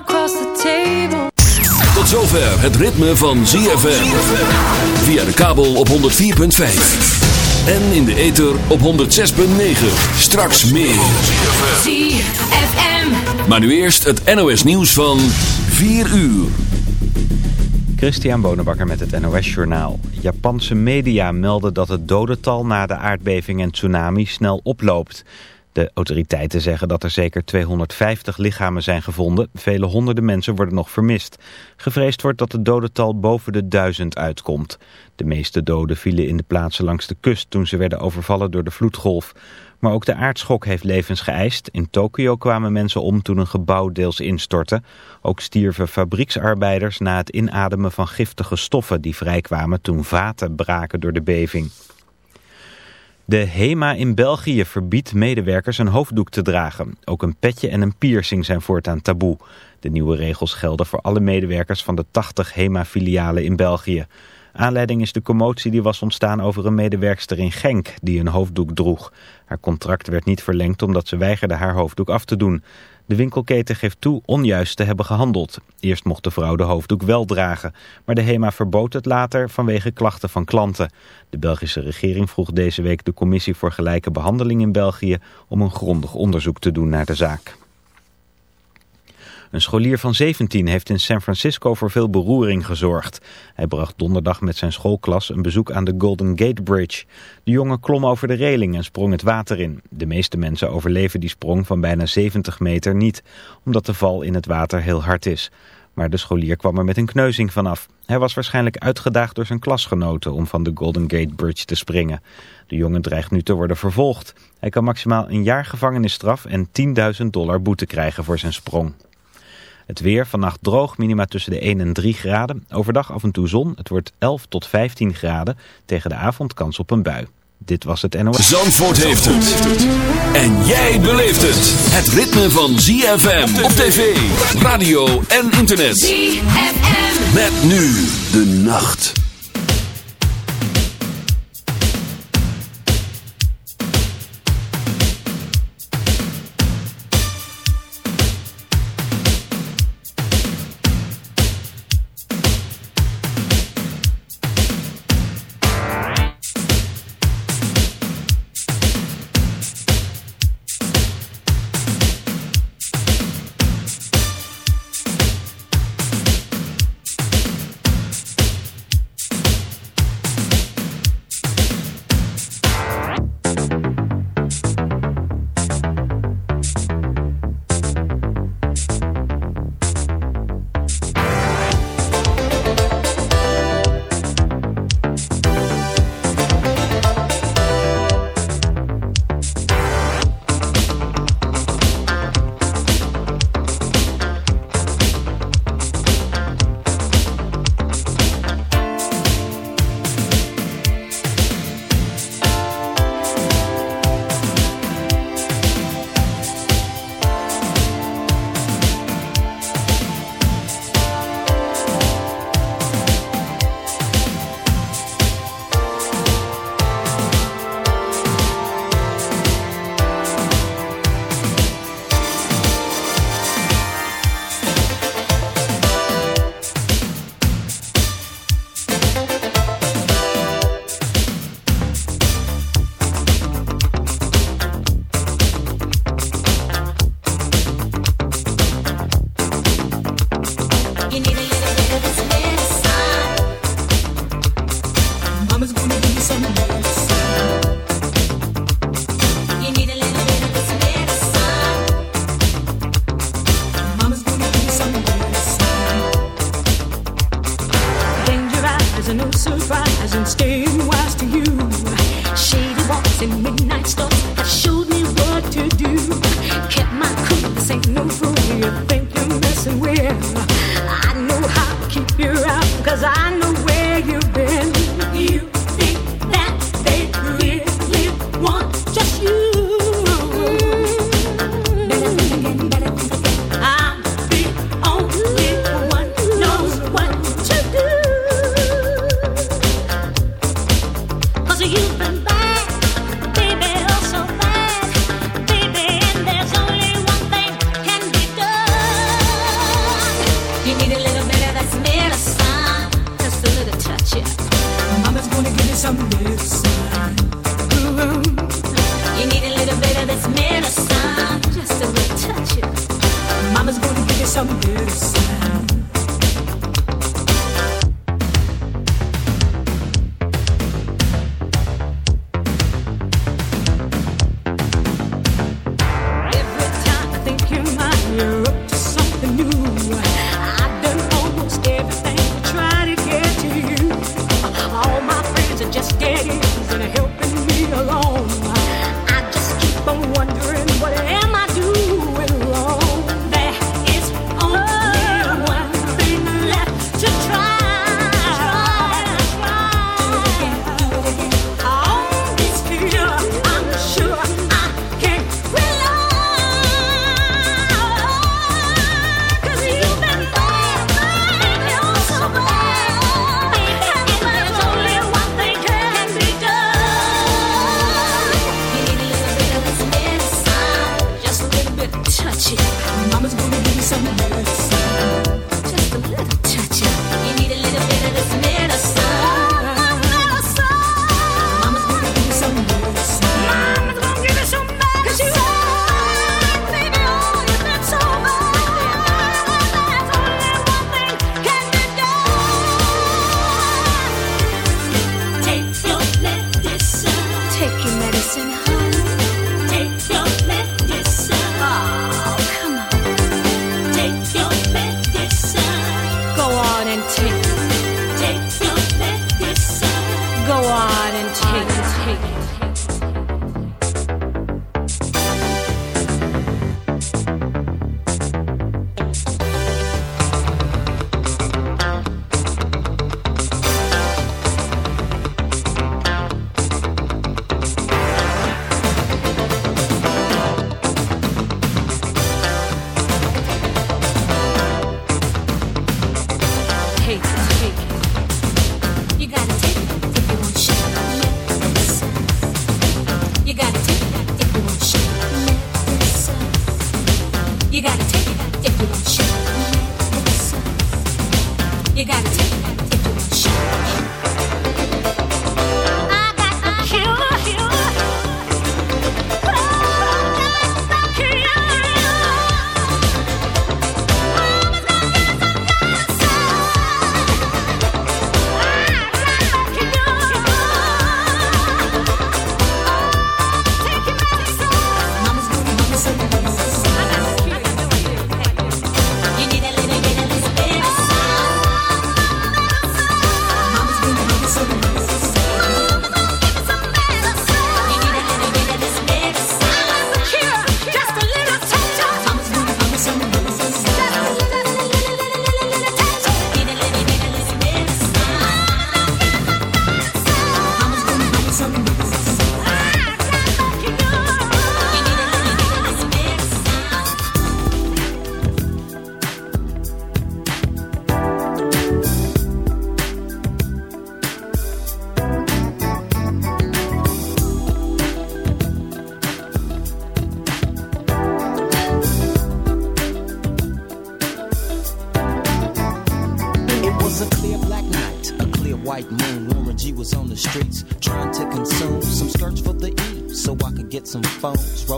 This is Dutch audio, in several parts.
across the table. Tot zover het ritme van ZFM. Via de kabel op 104.5. En in de ether op 106.9. Straks meer. ZFM. Maar nu eerst het NOS nieuws van 4 uur. Christian Bonenbakker met het NOS Journaal. Japanse media melden dat het dodental na de aardbeving en tsunami snel oploopt. De autoriteiten zeggen dat er zeker 250 lichamen zijn gevonden. Vele honderden mensen worden nog vermist. Gevreesd wordt dat het dodental boven de duizend uitkomt. De meeste doden vielen in de plaatsen langs de kust toen ze werden overvallen door de vloedgolf. Maar ook de aardschok heeft levens geëist. In Tokio kwamen mensen om toen een gebouw deels instortte. Ook stierven fabrieksarbeiders na het inademen van giftige stoffen die vrijkwamen toen vaten braken door de beving. De HEMA in België verbiedt medewerkers een hoofddoek te dragen. Ook een petje en een piercing zijn voortaan taboe. De nieuwe regels gelden voor alle medewerkers van de 80 HEMA-filialen in België. Aanleiding is de commotie die was ontstaan over een medewerkster in Genk die een hoofddoek droeg. Haar contract werd niet verlengd omdat ze weigerde haar hoofddoek af te doen. De winkelketen geeft toe onjuist te hebben gehandeld. Eerst mocht de vrouw de hoofddoek wel dragen, maar de HEMA verbood het later vanwege klachten van klanten. De Belgische regering vroeg deze week de Commissie voor Gelijke Behandeling in België om een grondig onderzoek te doen naar de zaak. Een scholier van 17 heeft in San Francisco voor veel beroering gezorgd. Hij bracht donderdag met zijn schoolklas een bezoek aan de Golden Gate Bridge. De jongen klom over de reling en sprong het water in. De meeste mensen overleven die sprong van bijna 70 meter niet, omdat de val in het water heel hard is. Maar de scholier kwam er met een kneuzing vanaf. Hij was waarschijnlijk uitgedaagd door zijn klasgenoten om van de Golden Gate Bridge te springen. De jongen dreigt nu te worden vervolgd. Hij kan maximaal een jaar gevangenisstraf en 10.000 dollar boete krijgen voor zijn sprong. Het weer, vannacht droog, minima tussen de 1 en 3 graden. Overdag af en toe zon, het wordt 11 tot 15 graden. Tegen de avond kans op een bui. Dit was het NOS. Zandvoort heeft het. En jij beleeft het. Het ritme van ZFM op tv, radio en internet. ZFM. Met nu de nacht.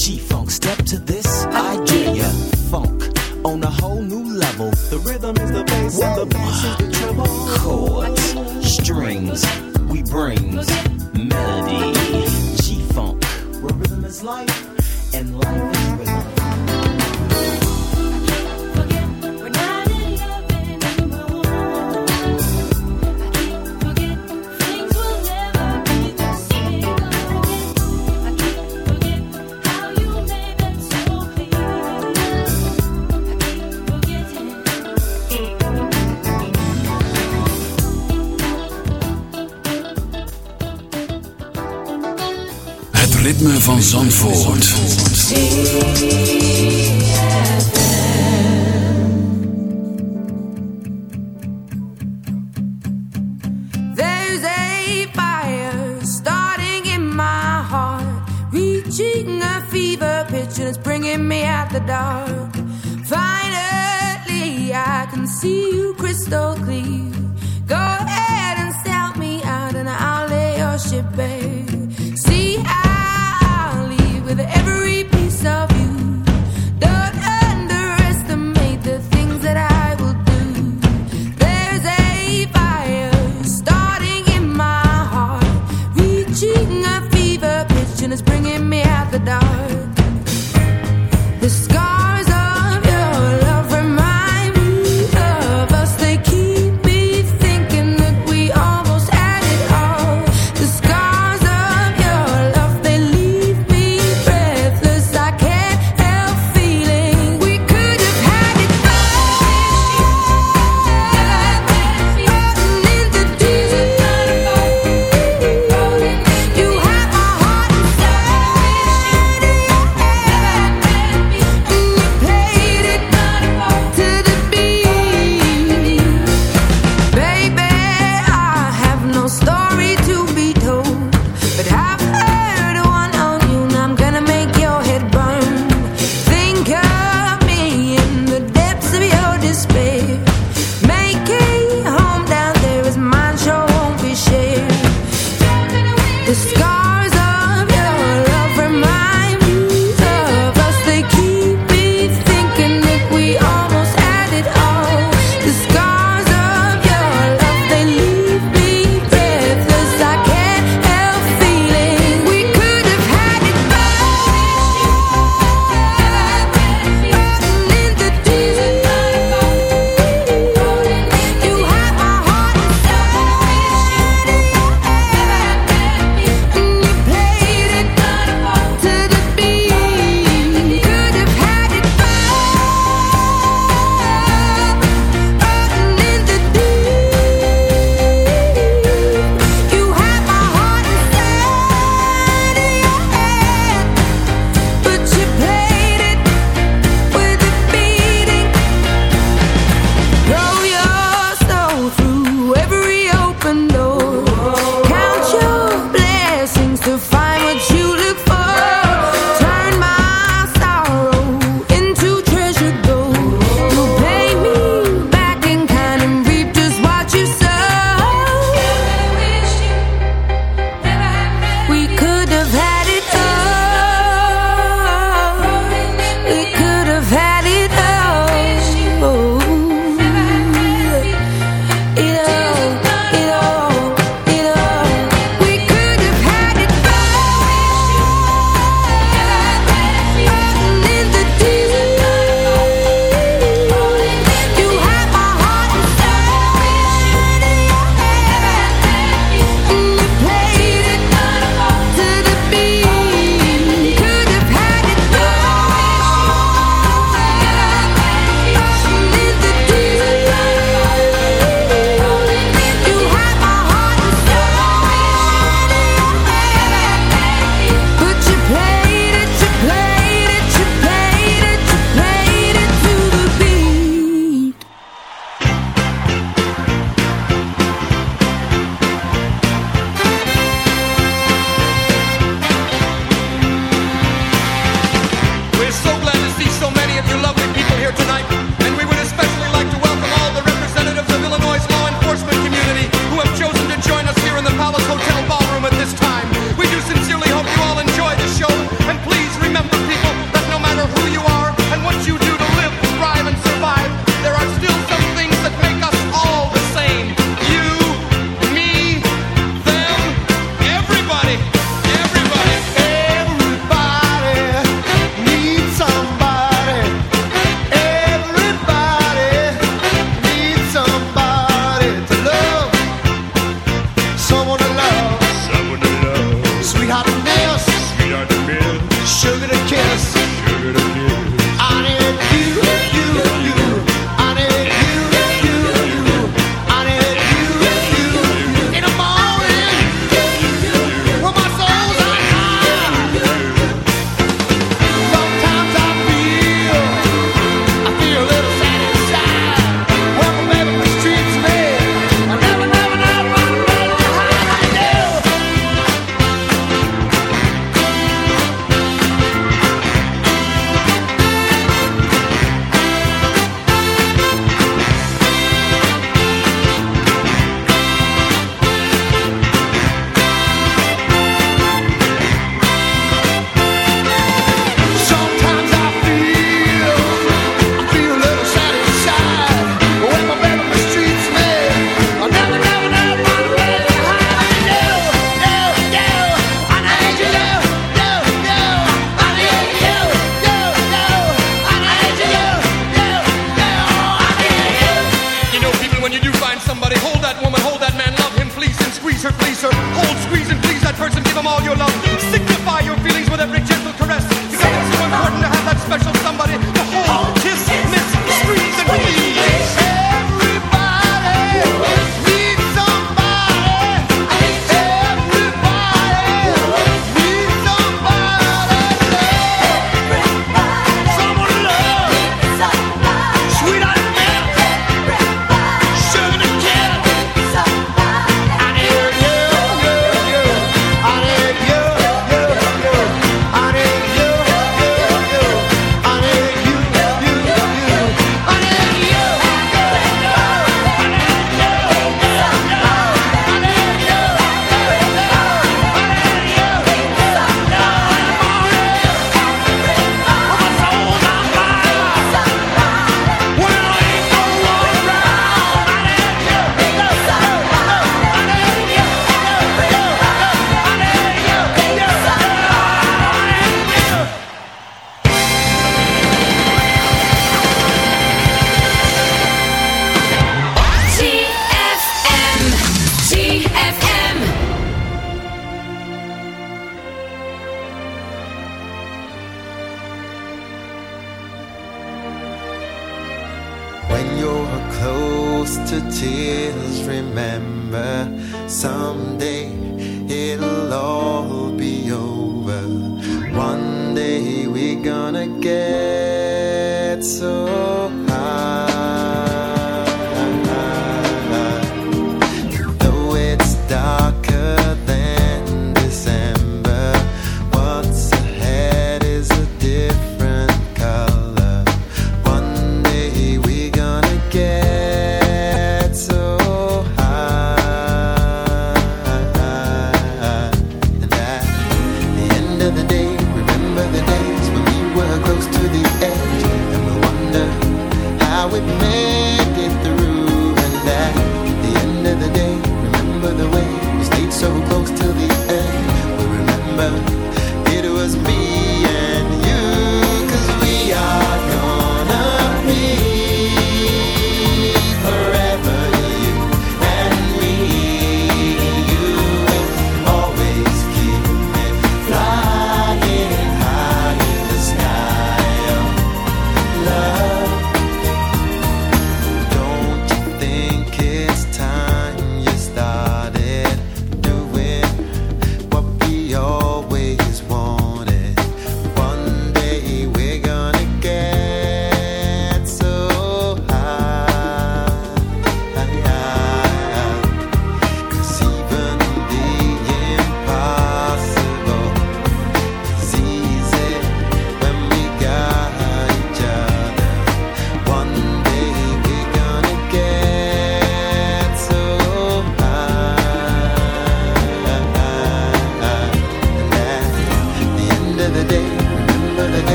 G-Funk, step to this.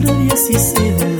livrar e assim será.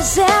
is there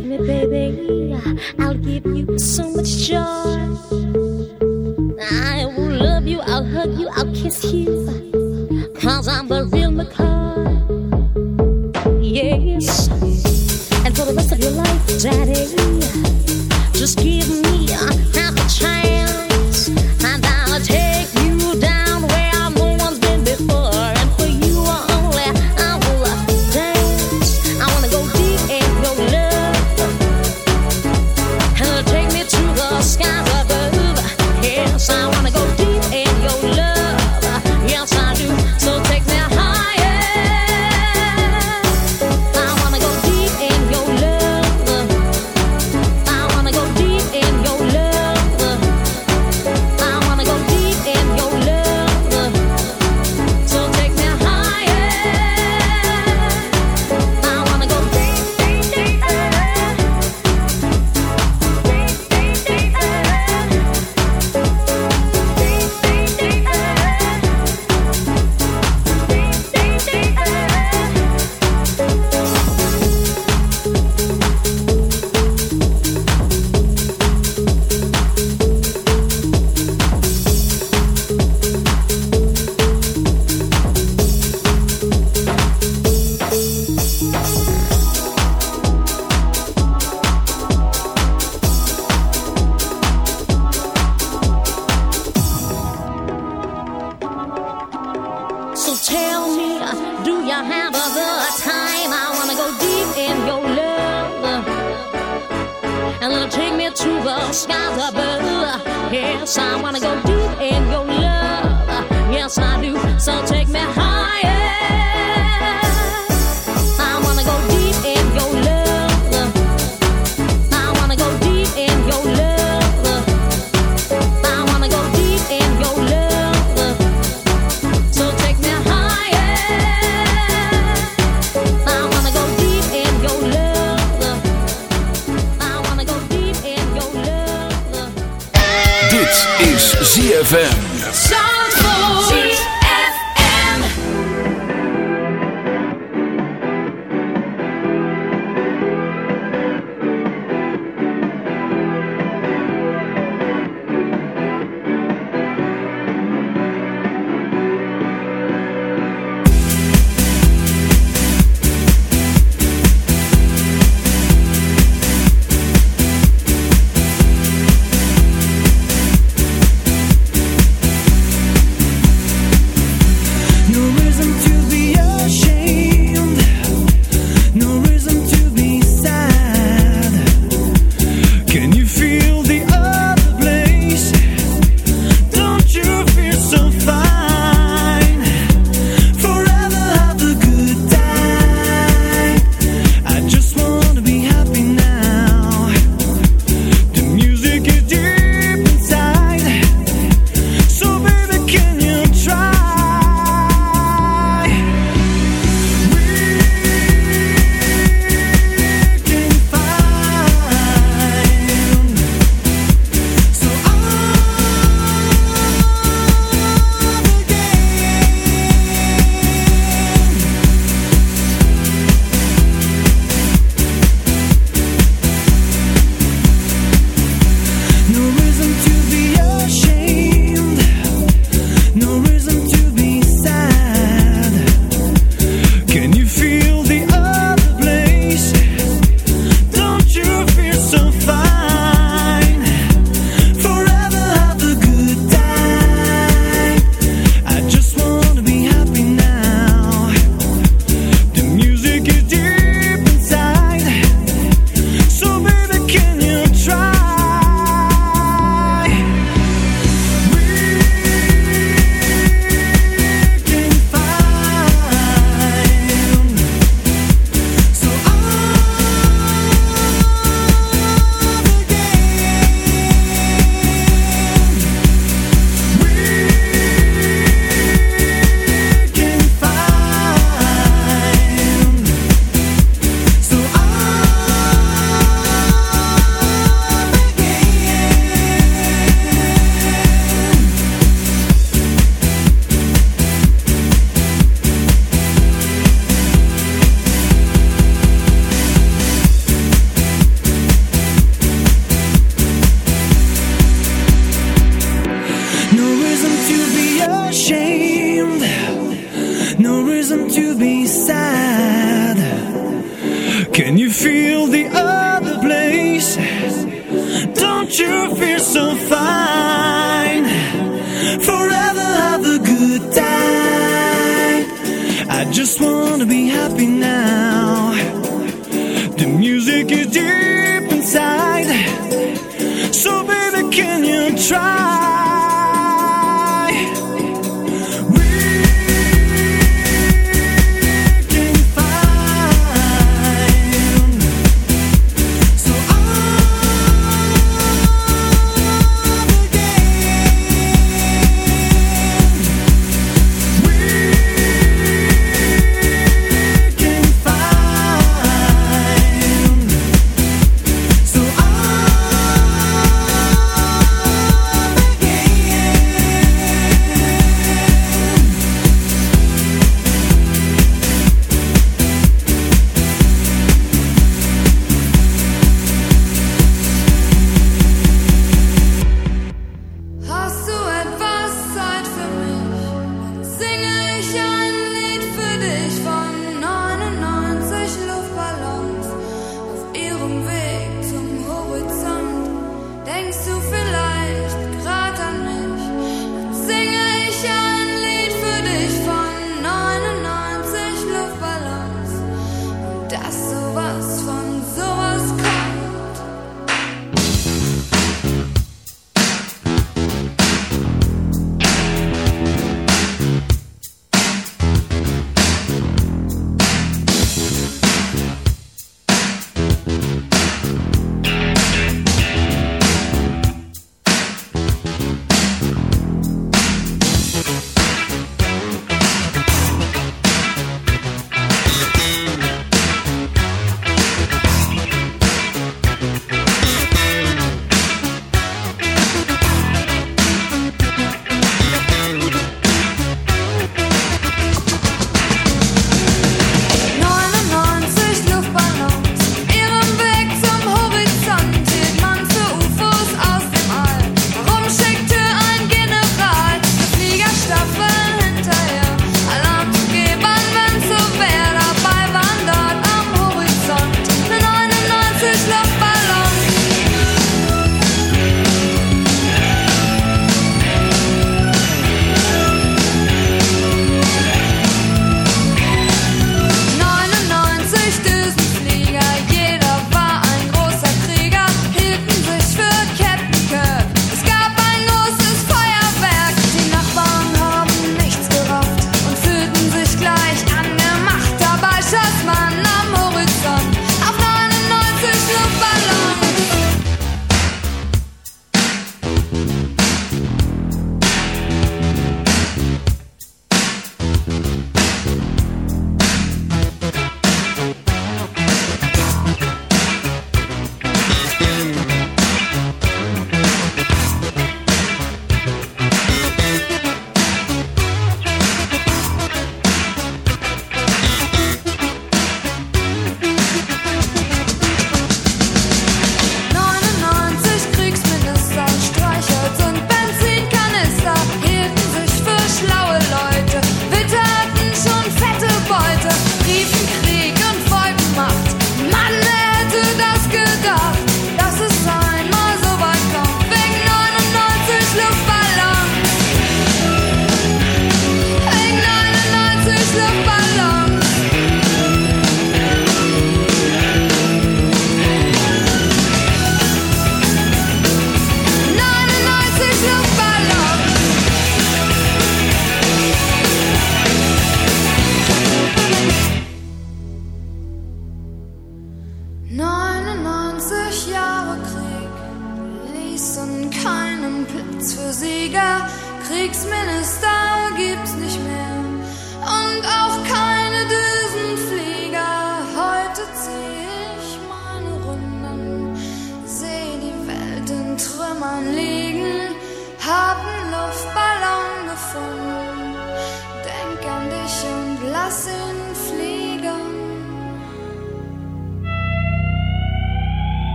have me, baby, I'll give you so much joy.